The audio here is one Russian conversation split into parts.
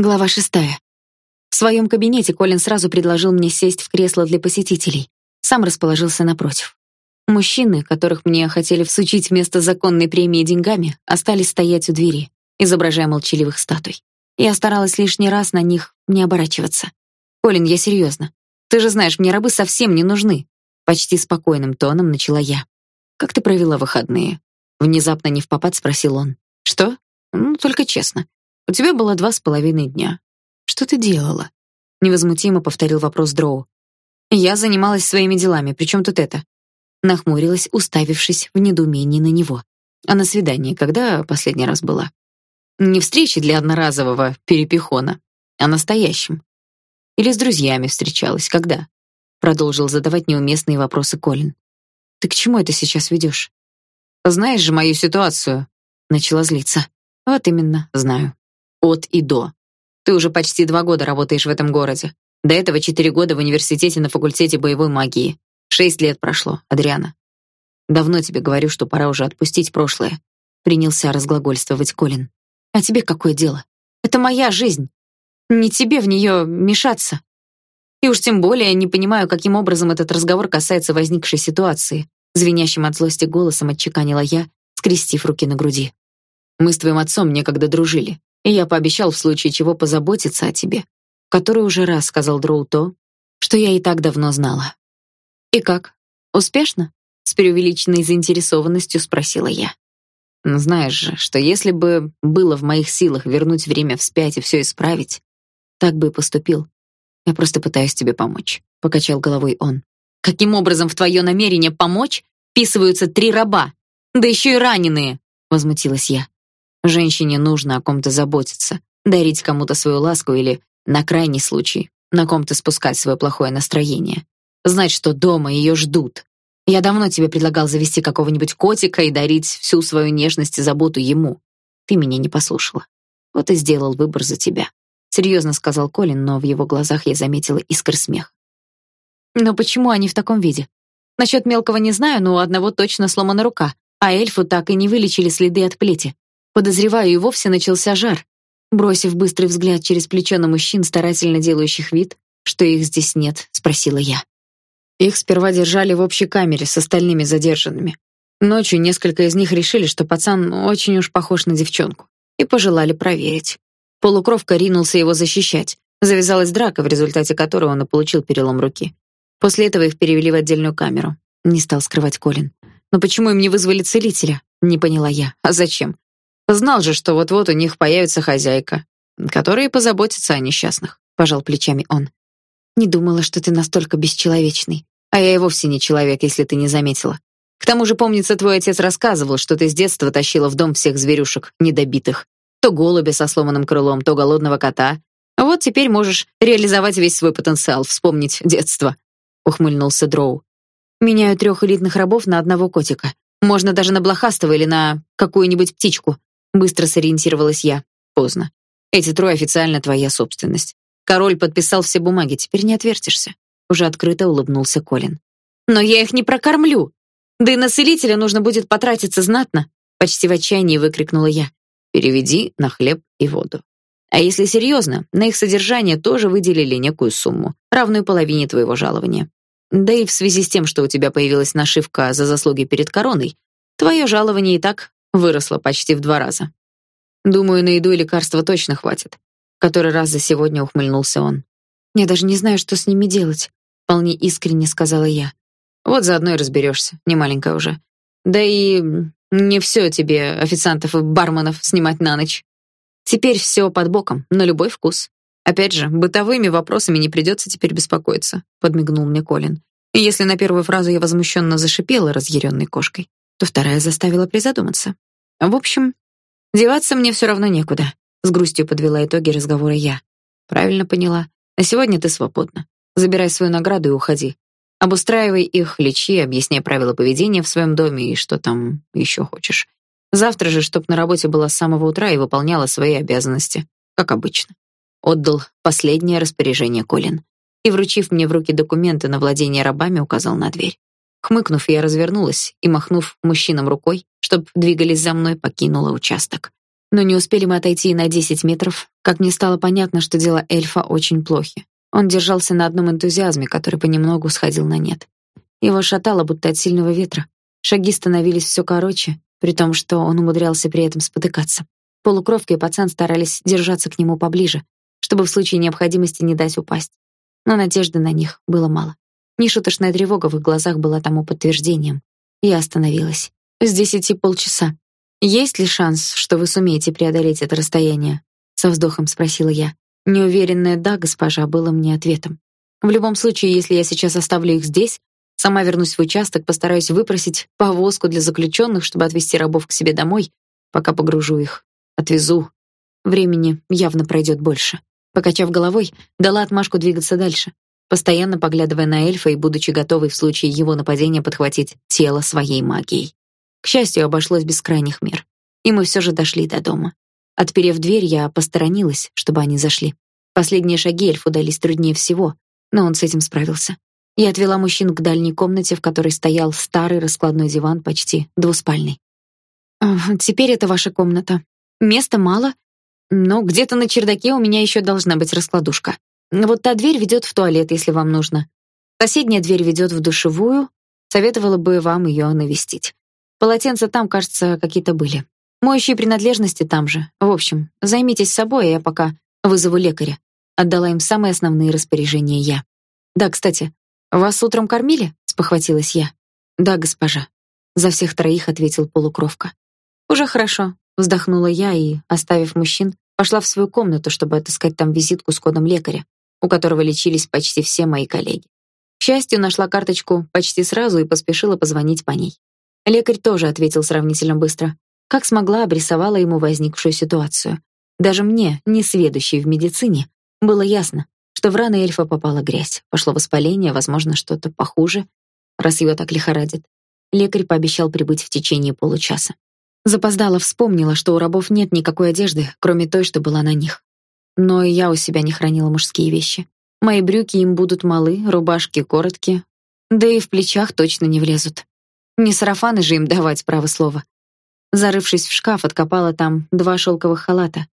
Глава шестая. В своем кабинете Колин сразу предложил мне сесть в кресло для посетителей. Сам расположился напротив. Мужчины, которых мне хотели всучить вместо законной премии деньгами, остались стоять у двери, изображая молчаливых статуй. Я старалась лишний раз на них не оборачиваться. «Колин, я серьезно. Ты же знаешь, мне рабы совсем не нужны». Почти спокойным тоном начала я. «Как ты провела выходные?» Внезапно не в попад спросил он. «Что? Ну, только честно. У тебя было два с половиной дня. Что ты делала? Невозмутимо повторил вопрос Дроу. Я занималась своими делами, причем тут это? Нахмурилась, уставившись в недоумении на него. А на свидании когда последний раз была? Не встречи для одноразового перепихона, а настоящим. Или с друзьями встречалась, когда? Продолжил задавать неуместные вопросы Колин. Ты к чему это сейчас ведешь? Знаешь же мою ситуацию, начала злиться. Вот именно, знаю от и до. Ты уже почти два года работаешь в этом городе. До этого четыре года в университете на факультете боевой магии. Шесть лет прошло, Адриана. Давно тебе говорю, что пора уже отпустить прошлое. Принялся разглагольствовать Колин. А тебе какое дело? Это моя жизнь. Не тебе в нее мешаться. И уж тем более не понимаю, каким образом этот разговор касается возникшей ситуации. Звенящим от злости голосом отчеканила я, скрестив руки на груди. Мы с твоим отцом некогда дружили. И я пообещал в случае чего позаботиться о тебе, который уже раз сказал Дроу то, что я и так давно знала. И как? Успешно? С преувеличенной заинтересованностью спросила я. Ну, знаешь же, что если бы было в моих силах вернуть время вспять и все исправить, так бы и поступил. Я просто пытаюсь тебе помочь, покачал головой он. Каким образом в твое намерение помочь вписываются три раба, да еще и раненые, возмутилась я. Женщине нужно о ком-то заботиться, дарить кому-то свою ласку или, на крайний случай, на ком-то спускать свое плохое настроение. Знать, что дома ее ждут. Я давно тебе предлагал завести какого-нибудь котика и дарить всю свою нежность и заботу ему. Ты меня не послушала. Вот и сделал выбор за тебя. Серьезно сказал Колин, но в его глазах я заметила искр смех. Но почему они в таком виде? Насчет мелкого не знаю, но у одного точно сломана рука, а эльфу так и не вылечили следы от плети. Подозреваю, и вовсе начался жар. Бросив быстрый взгляд через плечо на мужчин, старательно делающих вид, что их здесь нет, спросила я. Их сперва держали в общей камере с остальными задержанными. Ночью несколько из них решили, что пацан очень уж похож на девчонку, и пожелали проверить. Полукровка ринулся его защищать. Завязалась драка, в результате которой он и получил перелом руки. После этого их перевели в отдельную камеру. Не стал скрывать Колин. Но почему им не вызвали целителя? Не поняла я. А зачем? Знал же, что вот-вот у них появится хозяйка, которая позаботится о несчастных, пожал плечами он. Не думала, что ты настолько бесчеловечный. А я и вовсе не человек, если ты не заметила. К тому же, помнится, твой отец рассказывал, что ты с детства тащила в дом всех зверюшек недобитых. То голубя со сломанным крылом, то голодного кота. Вот теперь можешь реализовать весь свой потенциал, вспомнить детство, ухмыльнулся Дроу. Меняю трех элитных рабов на одного котика. Можно даже на блохастого или на какую-нибудь птичку. Быстро сориентировалась я. Поздно. Эти трое официально твоя собственность. Король подписал все бумаги, теперь не отвертишься. Уже открыто улыбнулся Колин. Но я их не прокормлю. Да и на целителя нужно будет потратиться знатно, почти в отчаянии выкрикнула я. Переведи на хлеб и воду. А если серьезно, на их содержание тоже выделили некую сумму, равную половине твоего жалования. Да и в связи с тем, что у тебя появилась нашивка за заслуги перед короной, твое жалование и так Выросла почти в два раза. Думаю, на еду и лекарства точно хватит. Который раз за сегодня ухмыльнулся он. Я даже не знаю, что с ними делать, вполне искренне сказала я. Вот заодно и разберешься, не маленькая уже. Да и не все тебе официантов и барменов снимать на ночь. Теперь все под боком, на любой вкус. Опять же, бытовыми вопросами не придется теперь беспокоиться, подмигнул мне Колин. И если на первую фразу я возмущенно зашипела разъяренной кошкой, то вторая заставила призадуматься. В общем, деваться мне все равно некуда, с грустью подвела итоги разговора я. Правильно поняла. На сегодня ты свободна. Забирай свою награду и уходи. Обустраивай их, лечи, объясняй правила поведения в своем доме и что там еще хочешь. Завтра же, чтоб на работе была с самого утра и выполняла свои обязанности, как обычно. Отдал последнее распоряжение Колин и, вручив мне в руки документы на владение рабами, указал на дверь. Хмыкнув, я развернулась и, махнув мужчинам рукой, чтоб двигались за мной, покинула участок. Но не успели мы отойти и на 10 метров, как мне стало понятно, что дела эльфа очень плохи. Он держался на одном энтузиазме, который понемногу сходил на нет. Его шатало будто от сильного ветра. Шаги становились все короче, при том, что он умудрялся при этом спотыкаться. Полукровка и пацан старались держаться к нему поближе, чтобы в случае необходимости не дать упасть. Но надежды на них было мало. Нешуточная тревога в их глазах была тому подтверждением. Я остановилась. С десяти полчаса. Есть ли шанс, что вы сумеете преодолеть это расстояние? со вздохом спросила я. Неуверенное да, госпожа, было мне ответом. В любом случае, если я сейчас оставлю их здесь, сама вернусь в участок, постараюсь выпросить повозку для заключенных, чтобы отвезти рабов к себе домой, пока погружу их. Отвезу. Времени явно пройдет больше. Покачав головой, дала отмашку двигаться дальше, постоянно поглядывая на эльфа и будучи готовой в случае его нападения подхватить тело своей магией. К счастью, обошлось без крайних мер. И мы все же дошли до дома. Отперев дверь, я посторонилась, чтобы они зашли. Последние шаги эльфу дались труднее всего, но он с этим справился. Я отвела мужчин к дальней комнате, в которой стоял старый раскладной диван, почти двуспальный. «Теперь это ваша комната. Места мало, но где-то на чердаке у меня еще должна быть раскладушка. Вот та дверь ведет в туалет, если вам нужно. Соседняя дверь ведет в душевую. Советовала бы вам ее навестить. Полотенца там, кажется, какие-то были. Моющие принадлежности там же. В общем, займитесь собой, а я пока вызову лекаря. Отдала им самые основные распоряжения я. Да, кстати, вас утром кормили? спохватилась я. Да, госпожа. За всех троих ответил полукровка. Уже хорошо, вздохнула я и, оставив мужчин, пошла в свою комнату, чтобы отыскать там визитку с кодом лекаря, у которого лечились почти все мои коллеги. К счастью, нашла карточку почти сразу и поспешила позвонить по ней. Лекарь тоже ответил сравнительно быстро. Как смогла, обрисовала ему возникшую ситуацию. Даже мне, не сведущей в медицине, было ясно, что в раны эльфа попала грязь, пошло воспаление, возможно, что-то похуже, раз его так лихорадит. Лекарь пообещал прибыть в течение получаса. Запоздала вспомнила, что у рабов нет никакой одежды, кроме той, что была на них. Но и я у себя не хранила мужские вещи. Мои брюки им будут малы, рубашки короткие, да и в плечах точно не влезут. Не сарафаны же им давать, право слово. Зарывшись в шкаф, откопала там два шелковых халата.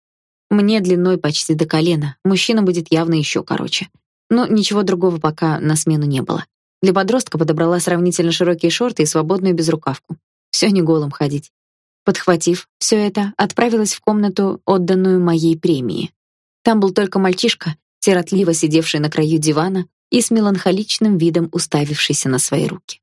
Мне длиной почти до колена, мужчина будет явно еще короче. Но ничего другого пока на смену не было. Для подростка подобрала сравнительно широкие шорты и свободную безрукавку. Все не голым ходить. Подхватив все это, отправилась в комнату, отданную моей премии. Там был только мальчишка, сиротливо сидевший на краю дивана и с меланхоличным видом уставившийся на свои руки.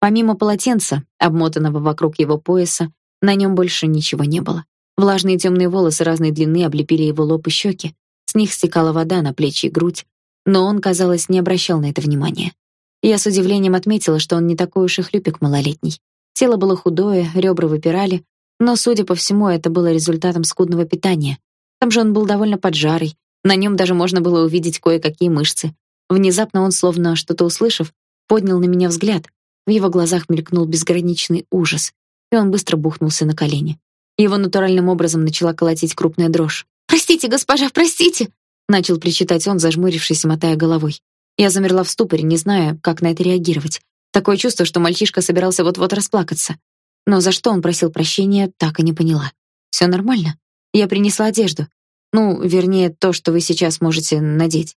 Помимо полотенца, обмотанного вокруг его пояса, на нем больше ничего не было. Влажные темные волосы разной длины облепили его лоб и щеки. С них стекала вода на плечи и грудь, но он, казалось, не обращал на это внимания. Я с удивлением отметила, что он не такой уж и хлюпик малолетний. Тело было худое, ребра выпирали, но, судя по всему, это было результатом скудного питания. Там же он был довольно поджарый, на нем даже можно было увидеть кое-какие мышцы. Внезапно он, словно что-то услышав, поднял на меня взгляд, в его глазах мелькнул безграничный ужас, и он быстро бухнулся на колени. Его натуральным образом начала колотить крупная дрожь. «Простите, госпожа, простите!» начал причитать он, зажмурившись и мотая головой. Я замерла в ступоре, не зная, как на это реагировать. Такое чувство, что мальчишка собирался вот-вот расплакаться. Но за что он просил прощения, так и не поняла. Все нормально. Я принесла одежду. Ну, вернее, то, что вы сейчас можете надеть.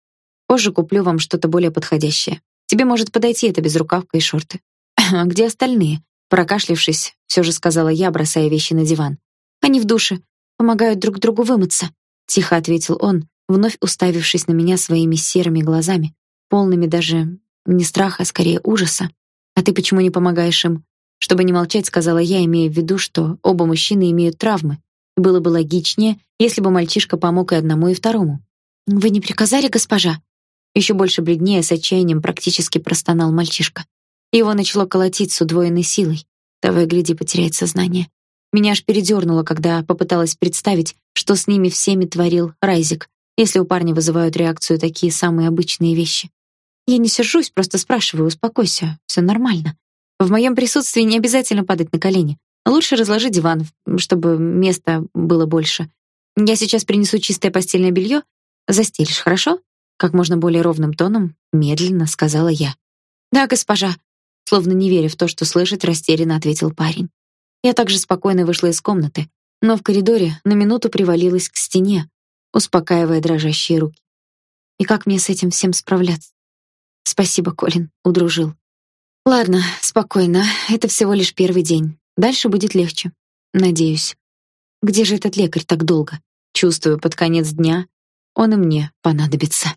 Позже куплю вам что-то более подходящее. Тебе может подойти эта безрукавка и шорты. А где остальные? Прокашлявшись, все же сказала я, бросая вещи на диван. Они в душе, помогают друг другу вымыться, тихо ответил он, вновь уставившись на меня своими серыми глазами, полными даже не страха, а скорее ужаса. А ты почему не помогаешь им? Чтобы не молчать, сказала я, имея в виду, что оба мужчины имеют травмы. Было бы логичнее, если бы мальчишка помог и одному, и второму. Вы не приказали, госпожа? Еще больше бледнее, с отчаянием практически простонал мальчишка. Его начало колотить с удвоенной силой. Давай, гляди, потеряет сознание. Меня аж передернуло, когда попыталась представить, что с ними всеми творил Райзик, если у парня вызывают реакцию такие самые обычные вещи. Я не сержусь, просто спрашиваю, успокойся, все нормально. В моем присутствии не обязательно падать на колени. Лучше разложи диван, чтобы места было больше. Я сейчас принесу чистое постельное белье, застелишь, хорошо? Как можно более ровным тоном, медленно сказала я. Да, госпожа, Словно не веря в то, что слышит, растерянно ответил парень. Я также спокойно вышла из комнаты, но в коридоре на минуту привалилась к стене, успокаивая дрожащие руки. И как мне с этим всем справляться? Спасибо, Колин, удружил. Ладно, спокойно. Это всего лишь первый день. Дальше будет легче. Надеюсь. Где же этот лекарь так долго? Чувствую, под конец дня он и мне понадобится.